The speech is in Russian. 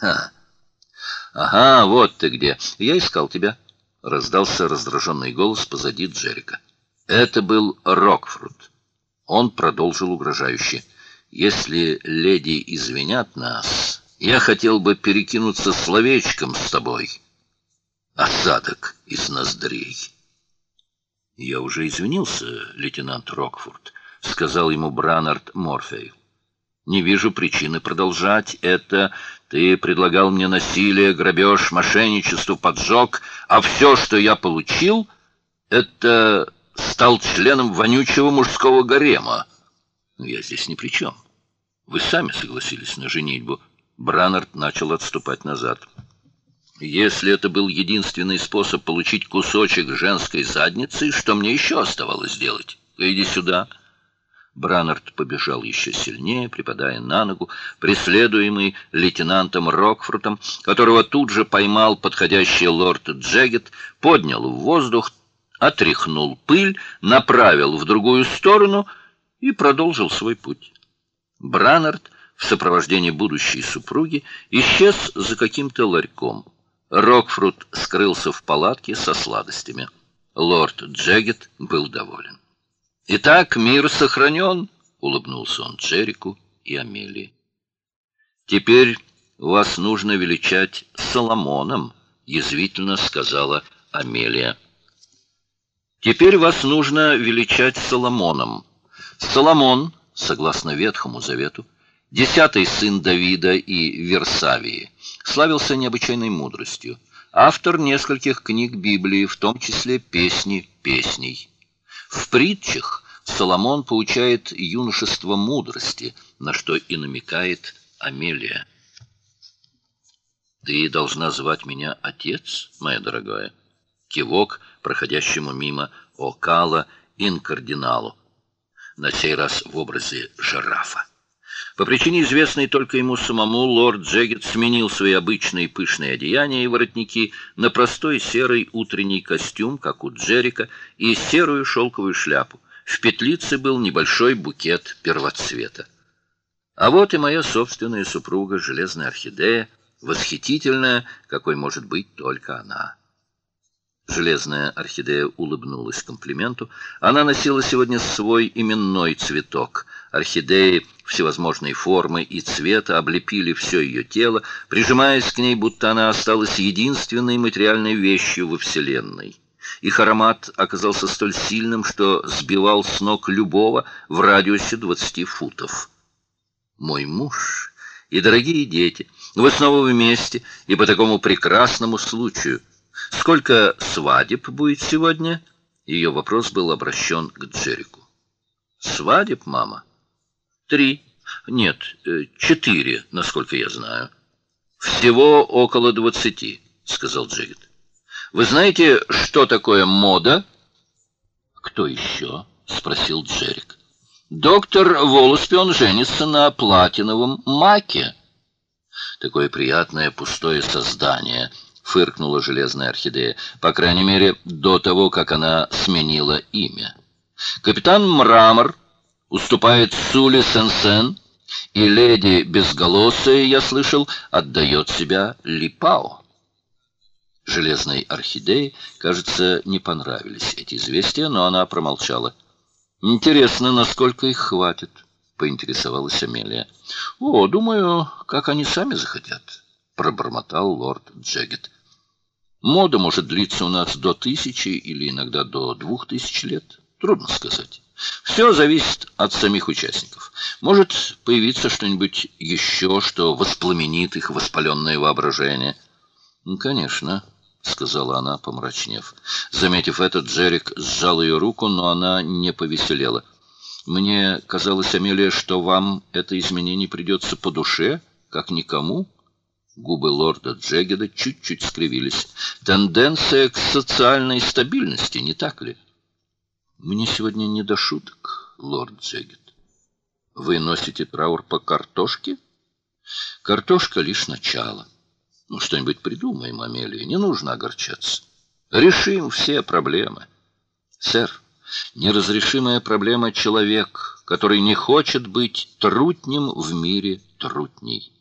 Ха. Ага, вот ты где. Я искал тебя. Раздался раздраженный голос позади Джерика. Это был Рокфрут. Он продолжил угрожающе: "Если леди извинят нас, я хотел бы перекинуться словечком с тобой. Осадок из ноздрей". Я уже извинился, лейтенант Рокфорд, сказал ему Бранард Морфей. Не вижу причины продолжать это. Ты предлагал мне насилие, грабеж, мошенничество, поджог, а все, что я получил, это стал членом вонючего мужского гарема. Я здесь ни при чем. Вы сами согласились на женитьбу. Бранард начал отступать назад. Если это был единственный способ получить кусочек женской задницы, что мне еще оставалось делать? Иди сюда. Бранард побежал еще сильнее, припадая на ногу, преследуемый лейтенантом Рокфрутом, которого тут же поймал подходящий лорд Джегет, поднял в воздух, отряхнул пыль, направил в другую сторону и продолжил свой путь. Бранард в сопровождении будущей супруги исчез за каким-то ларьком. Рокфрут скрылся в палатке со сладостями. Лорд Джегет был доволен. Итак, мир сохранен, улыбнулся он Джерику и Амелии. Теперь вас нужно величать Соломоном, язвительно сказала Амелия. Теперь вас нужно величать Соломоном. Соломон, согласно Ветхому Завету, десятый сын Давида и Версавии, славился необычайной мудростью. Автор нескольких книг Библии, в том числе песни песней. В притчах Соломон поучает юношество мудрости, на что и намекает Амелия. Ты должна звать меня отец, моя дорогая кивок проходящему мимо Окала инкардиналу, на сей раз в образе жирафа. По причине известной только ему самому, лорд Джегет сменил свои обычные пышные одеяния и воротники на простой серый утренний костюм, как у Джерика, и серую шелковую шляпу. В петлице был небольшой букет первоцвета. А вот и моя собственная супруга, железная орхидея, восхитительная, какой может быть только она. Железная орхидея улыбнулась комплименту. Она носила сегодня свой именной цветок. Орхидеи всевозможной формы и цвета облепили все ее тело, прижимаясь к ней, будто она осталась единственной материальной вещью во вселенной. Их аромат оказался столь сильным, что сбивал с ног любого в радиусе 20 футов. Мой муж и дорогие дети, вы снова вместе и по такому прекрасному случаю. Сколько свадеб будет сегодня? Ее вопрос был обращен к Джерику. Свадеб, мама? Три. Нет, э, четыре, насколько я знаю. Всего около двадцати, сказал Джерик. Вы знаете, что такое мода? Кто еще? спросил Джерик. Доктор Волоспион женится на платиновом маке. Такое приятное пустое создание — фыркнула железная орхидея, по крайней мере, до того, как она сменила имя. Капитан Мрамор уступает Сули Сенсен, и леди безголосая, я слышал, отдает себя Липао. Железной орхидее, кажется, не понравились эти известия, но она промолчала. Интересно, насколько их хватит, поинтересовалась Амелия. О, думаю, как они сами захотят, пробормотал лорд Джегет. Мода может длиться у нас до тысячи или иногда до двух тысяч лет. Трудно сказать. Все зависит от самих участников. Может появиться что-нибудь еще, что воспламенит их воспаленное воображение. Ну, конечно, сказала она, помрачнев. Заметив это, Джерик сжал ее руку, но она не повеселела. Мне казалось, Амелия, что вам это изменение придется по душе, как никому. Губы лорда Джегеда чуть-чуть скривились. Тенденция к социальной стабильности, не так ли? Мне сегодня не до шуток, лорд Джегед. Вы носите траур по картошке? Картошка лишь начало. Ну что-нибудь придумаем, Амелия, не нужно огорчаться. Решим все проблемы. Сэр, неразрешимая проблема человек, который не хочет быть трутнем в мире трутней.